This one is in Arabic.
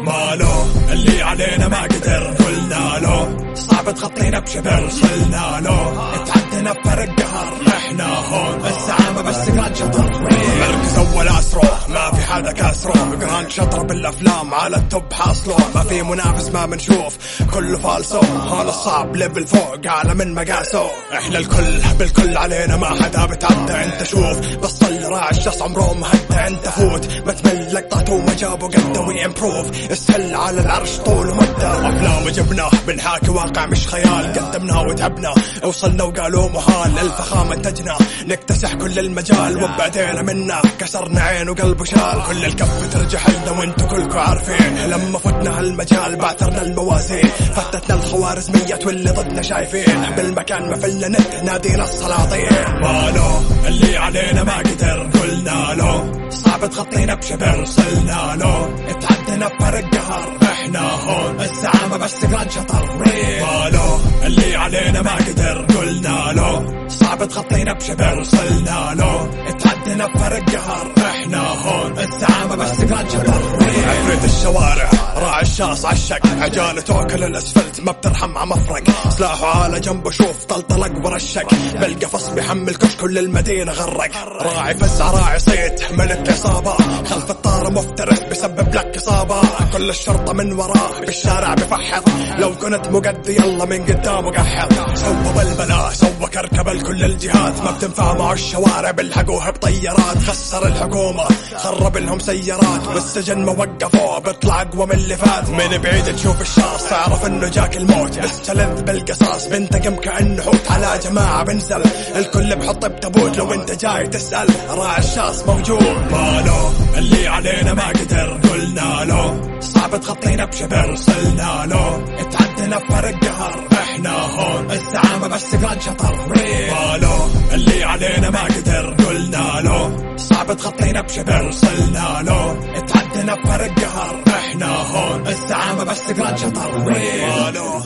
مالو اللي علينا ما قدر قلنا له صعب تغطينا بشبر صلنا له تعدينا بفرق قهر إحنا هون الزعامة بس قران شطر حدا كاسرو قران شطر بالأفلام على ال top حاصلو ما في منافس ما بنشوف. كله فالسو هون الصعب level فوق أعلى من مقاسو إحنا الكل بالكل علينا ما حدا بتعدى. أنت شوف بس صل راعي الشخص عمره ما هدى. أنت فوت ما تمل لقطاته وما جابوا قده we improve استهل على العرش طول مدة. أفلام جبناه بنحاكي واقع مش خيال. قدمناه وتعبنا. وصلنا وقالوا محال. الفخامة انتجنا نكتسح كل المجال. وبعدين منا كسرنا عين وقلب شال. كل الكف ترجح لنا وانتو كلكو عارفين لما فتنا هالمجال بعثرنا الموازين. فتتنا الخوارزمية واللي ضدنا شايفين. بالمكان ما فلنا نت نادينا السلاطين. مالو اللي علينا ما قدر. قلنا له صعب تغطينا بشبر. صلنا له تعدينا بفرق قهر. إحنا هون الزعامة بس قران شطر. مالو اللي علينا ما قدر. قلنا له صعب تغطينا بشبر صلنا له تعدينا بفرق قهر إحنا هون. الزعامة بس قران شطر. عفريت الشوارع راعي الشاص عالشق عجالة توكل الأسفلت ما بترحم ع مفرق. سلاحه على جنبه شوف طلطلق ورشق بالقفص بيحمل كش كل المدينة غرق. راعي فزع راعي صيت ملك عصابة خلف الطارة مفترس بسبب لك إصابة. كل الشرطة من وراه بالشارع بفحط. لو كنت مقدي يلا من قدامه قحط. سوى كركبة لكل الجهات ما بتنفع مع الشوارع بالحقوها بطيارات. خسر الحكومة خرب لهم سيارات. بالسجن ما وقفوه بيطلع أقوى من اللي فات. من بعيد تشوف الشاص تعرف إنه جاك الموت. استلذ بالقصاص بنتقم كانه حوت على جماعة بنزل. الكل بحط بتابوت لو انت جاي تسأل. راعي الشاص موجود. مالو اللي علينا ما قدر. قلنا له صعب تغطينا بشبر. صلنا له تعدينا بفرق قهر. إحنا هون الزعامة بس قران شطر. صعب تغطينا بشبر صلنا له تعدينا بفرق قهر إحنا هون. الزعامة بس قران شطر. مالو